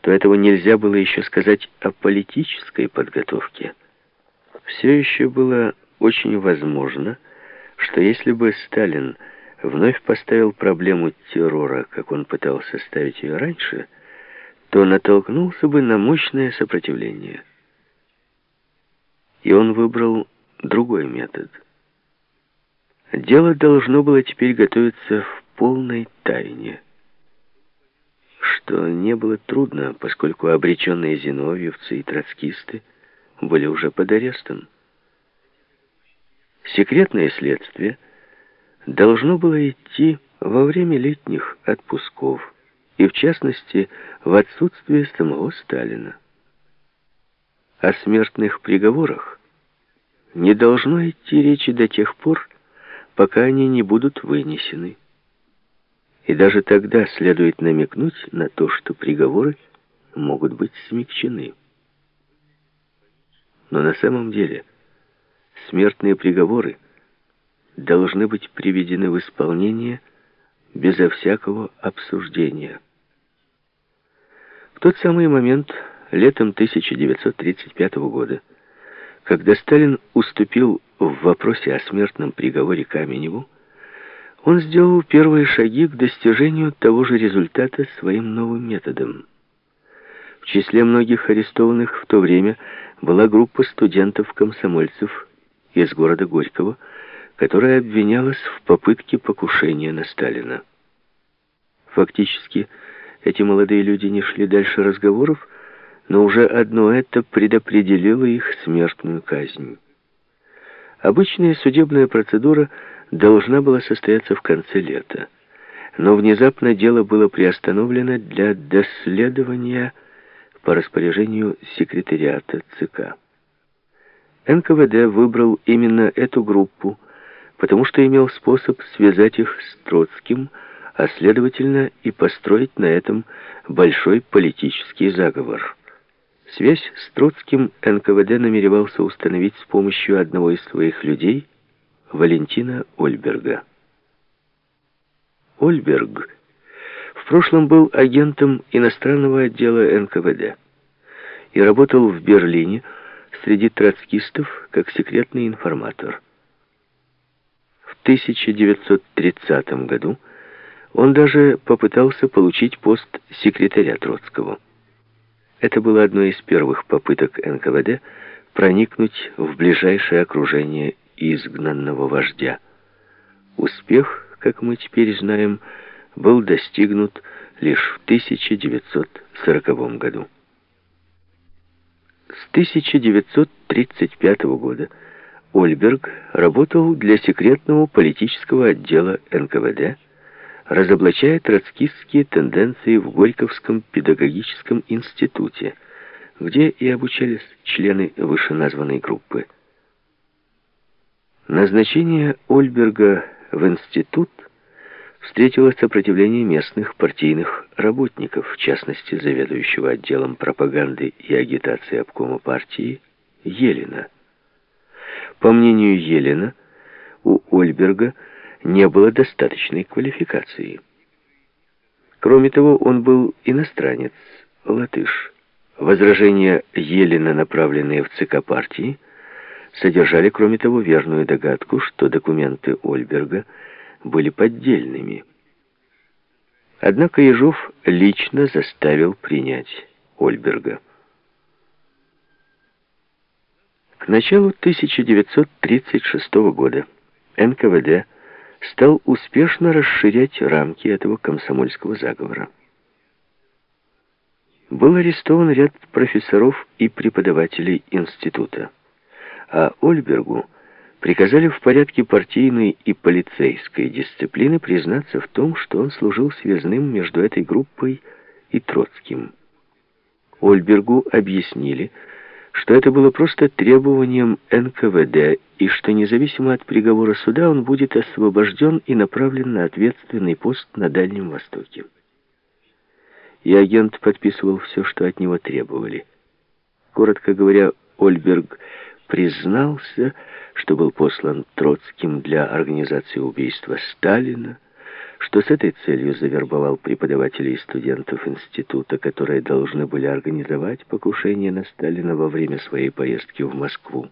то этого нельзя было еще сказать о политической подготовке. Все еще было очень возможно, что если бы Сталин вновь поставил проблему террора, как он пытался ставить ее раньше, то натолкнулся бы на мощное сопротивление. И он выбрал другой метод. Дело должно было теперь готовиться в полной тайне что не было трудно, поскольку обреченные зиновьевцы и троцкисты были уже под арестом. Секретное следствие должно было идти во время летних отпусков и, в частности, в отсутствие самого Сталина. О смертных приговорах не должно идти речи до тех пор, пока они не будут вынесены. И даже тогда следует намекнуть на то, что приговоры могут быть смягчены. Но на самом деле смертные приговоры должны быть приведены в исполнение безо всякого обсуждения. В тот самый момент, летом 1935 года, когда Сталин уступил в вопросе о смертном приговоре Каменеву, он сделал первые шаги к достижению того же результата своим новым методом. В числе многих арестованных в то время была группа студентов-комсомольцев из города Горького, которая обвинялась в попытке покушения на Сталина. Фактически, эти молодые люди не шли дальше разговоров, но уже одно это предопределило их смертную казнь. Обычная судебная процедура – должна была состояться в конце лета. Но внезапно дело было приостановлено для доследования по распоряжению секретариата ЦК. НКВД выбрал именно эту группу, потому что имел способ связать их с Троцким, а следовательно и построить на этом большой политический заговор. Связь с Троцким НКВД намеревался установить с помощью одного из своих людей – Валентина Ольберга. Ольберг в прошлом был агентом иностранного отдела НКВД и работал в Берлине среди троцкистов как секретный информатор. В 1930 году он даже попытался получить пост секретаря Троцкого. Это было одной из первых попыток НКВД проникнуть в ближайшее окружение изгнанного вождя. Успех, как мы теперь знаем, был достигнут лишь в 1940 году. С 1935 года Ольберг работал для секретного политического отдела НКВД, разоблачая троцкистские тенденции в Горьковском педагогическом институте, где и обучались члены вышеназванной группы. Назначение Ольберга в институт встретило сопротивление местных партийных работников, в частности, заведующего отделом пропаганды и агитации обкома партии Елена. По мнению Елена, у Ольберга не было достаточной квалификации. Кроме того, он был иностранец, латыш. Возражения Елена, направленные в ЦК партии, содержали, кроме того, верную догадку, что документы Ольберга были поддельными. Однако Ежов лично заставил принять Ольберга. К началу 1936 года НКВД стал успешно расширять рамки этого комсомольского заговора. Был арестован ряд профессоров и преподавателей института а Ольбергу приказали в порядке партийной и полицейской дисциплины признаться в том, что он служил связным между этой группой и Троцким. Ольбергу объяснили, что это было просто требованием НКВД, и что независимо от приговора суда он будет освобожден и направлен на ответственный пост на Дальнем Востоке. И агент подписывал все, что от него требовали. Коротко говоря, Ольберг признался, что был послан Троцким для организации убийства Сталина, что с этой целью завербовал преподавателей и студентов института, которые должны были организовать покушение на Сталина во время своей поездки в Москву.